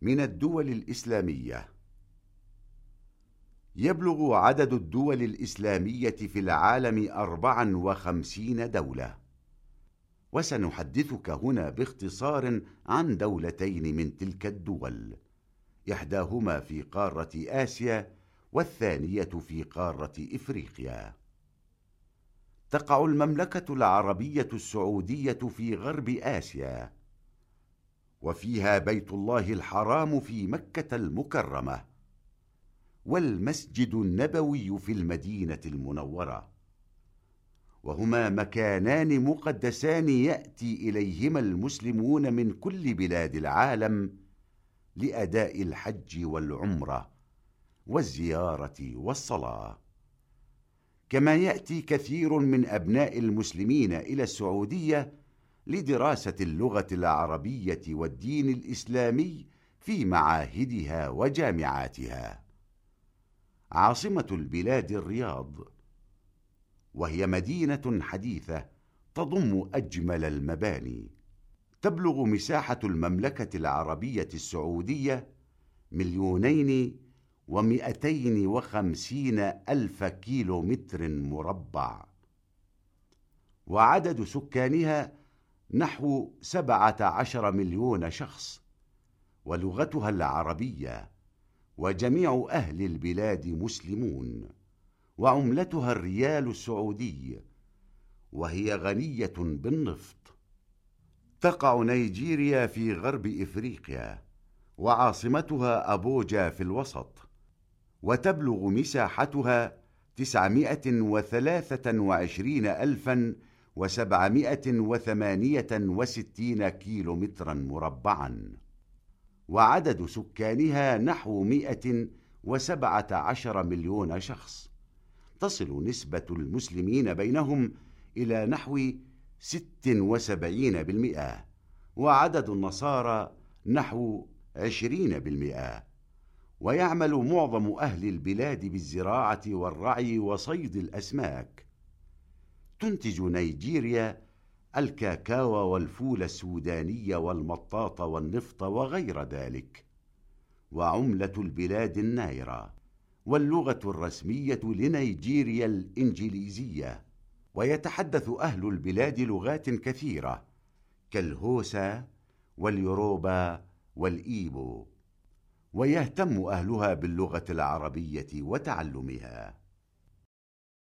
من الدول الإسلامية. يبلغ عدد الدول الإسلامية في العالم 54 دولة. وسنحدثك هنا باختصار عن دولتين من تلك الدول. إحداهما في قارة آسيا والثانية في قارة إفريقيا. تقع المملكة العربية السعودية في غرب آسيا. وفيها بيت الله الحرام في مكة المكرمة. والمسجد النبوي في المدينة المنورة. وهما مكانان مقدسان يأتي إليهما المسلمون من كل بلاد العالم لأداء الحج والعمرة والزيارة والصلاة. كما يأتي كثير من أبناء المسلمين إلى السعودية لدراسة اللغة العربية والدين الإسلامي في معاهدها وجامعاتها. عاصمة البلاد الرياض. وهي مدينة حديثة تضم أجمل المباني. تبلغ مساحة المملكة العربية السعودية مليونين ومئتين وخمسين ألف كيلو متر مربع. وعدد سكانها نحو سبعة عشر مليون شخص ولغتها العربية وجميع أهل البلاد مسلمون وعملتها الريال السعودي وهي غنية بالنفط. تقع نيجيريا في غرب إفريقيا وعاصمتها أبوجا في الوسط وتبلغ مساحتها تسعمائة وثلاثة وعشرين ألفا وسبعمائة وثمانية وستين كيلو مترا مربعا وعدد سكانها نحو مئة وسبعة عشر مليون شخص. تصل نسبة المسلمين بينهم إلى نحو ست وسبعين بالمئة وعدد النصارى نحو عشرين بالمئة. ويعمل معظم أهل البلاد بالزراعة والرعي وصيد الأسماك. تنتج نيجيريا الكاكاو والفول السوداني والمطاط والنفط وغير ذلك. وعملة البلاد النايرة واللغة الرسمية لنيجيريا الإنجليزية. ويتحدث أهل البلاد لغات كثيرة كالهوسا واليوروبا والإيبو. ويهتم أهلها باللغة العربية وتعلمها.